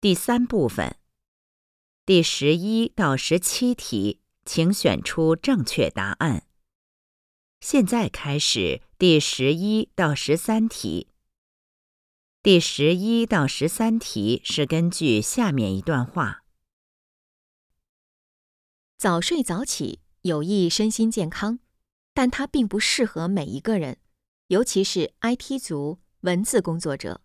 第三部分，第十一到十七题，请选出正确答案。现在开始第十一到十三题。第十一到十三题是根据下面一段话：早睡早起有益身心健康，但它并不适合每一个人，尤其是 IT 族、文字工作者。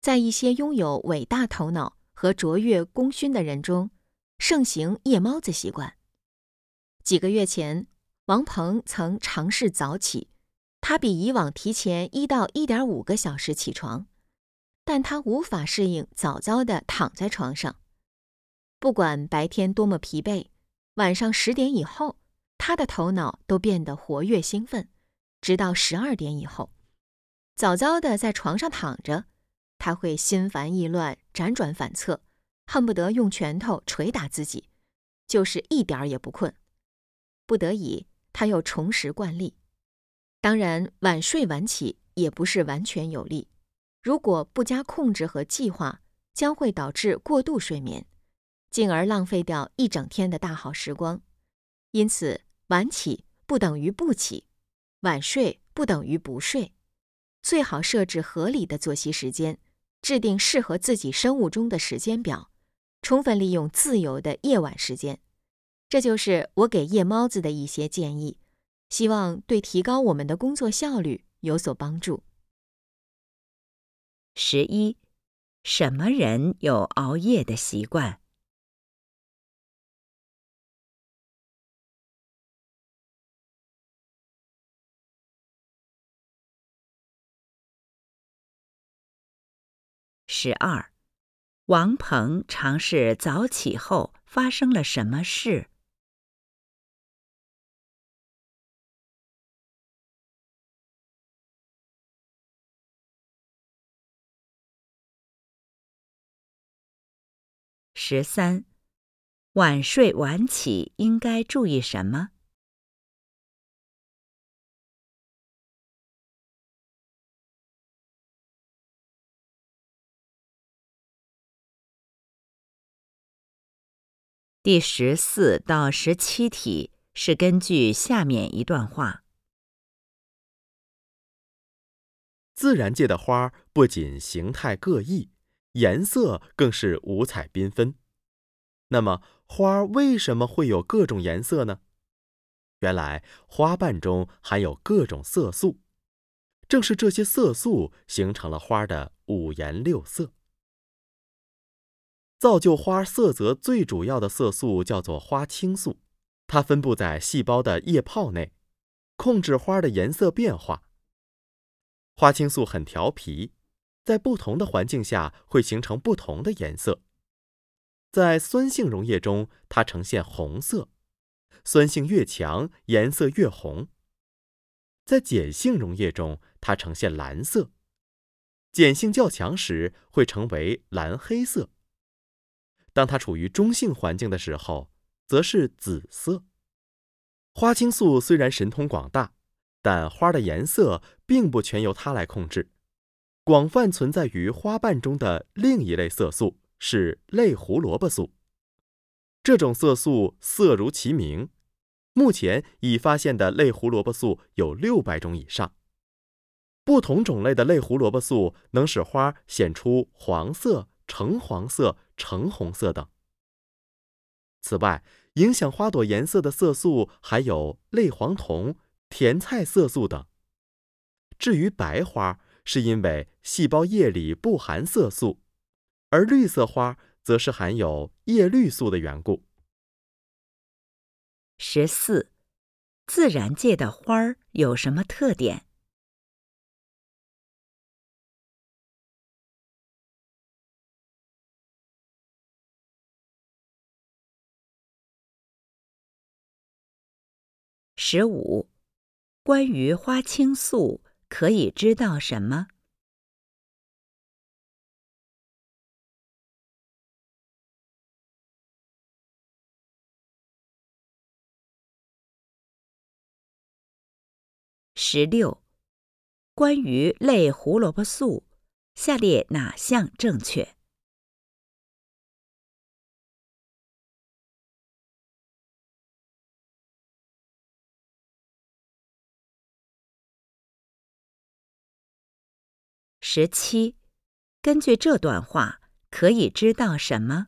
在一些拥有伟大头脑和卓越功勋的人中，盛行夜猫子习惯。几个月前，王鹏曾尝试早起，他比以往提前一到一点五个小时起床，但他无法适应早早的躺在床上。不管白天多么疲惫，晚上十点以后，他的头脑都变得活跃兴奋，直到十二点以后，早早的在床上躺着。他会心烦意乱、辗转反侧，恨不得用拳头捶打自己，就是一点儿也不困。不得已，他又重拾惯例。当然，晚睡晚起也不是完全有利。如果不加控制和计划，将会导致过度睡眠，进而浪费掉一整天的大好时光。因此，晚起不等于不起，晚睡不等于不睡。最好设置合理的作息时间。制定适合自己生物钟的时间表，充分利用自由的夜晚时间，这就是我给夜猫子的一些建议，希望对提高我们的工作效率有所帮助。十一，什么人有熬夜的习惯？十二，王鹏尝试早起后发生了什么事？十三，晚睡晚起应该注意什么？第十四到十七题是根据下面一段话：自然界的花不仅形态各异，颜色更是五彩缤纷。那么，花为什么会有各种颜色呢？原来，花瓣中含有各种色素，正是这些色素形成了花的五颜六色。造就花色泽最主要的色素叫做花青素，它分布在细胞的液泡内，控制花的颜色变化。花青素很调皮，在不同的环境下会形成不同的颜色。在酸性溶液中，它呈现红色，酸性越强，颜色越红；在碱性溶液中，它呈现蓝色，碱性较强时会成为蓝黑色。当它处于中性环境的时候，则是紫色。花青素虽然神通广大，但花的颜色并不全由它来控制。广泛存在于花瓣中的另一类色素是类胡萝卜素。这种色素色如其名，目前已发现的类胡萝卜素有六百种以上。不同种类的类胡萝卜素能使花显出黄色。橙黄色、橙红色等。此外，影响花朵颜色的色素还有类黄酮、甜菜色素等。至于白花，是因为细胞液里不含色素，而绿色花则是含有叶绿素的缘故。十四，自然界的花儿有什么特点？十五，关于花青素可以知道什么？十六，关于类胡萝卜素，下列哪项正确？十七，根据这段话，可以知道什么？